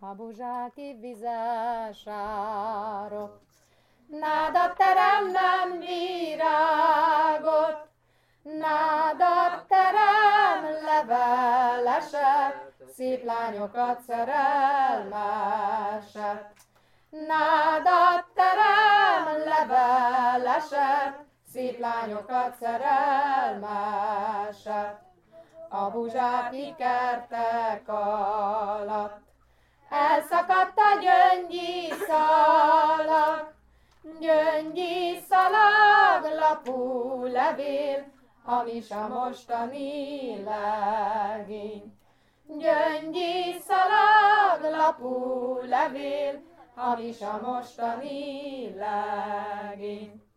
a buzsáki vizesárok. Nádat terem nem virágot, nádat terem leveleset, szép lányokat szerelmeset. Nádat terem leveleset, szép lányokat szerelmeset. A buzsáki kertek alatt szalag, gyöngyi szalag, lapú levél, hamis a mostani legény. Gyöngyi szalag, lapú levél, hamis a mostani legény.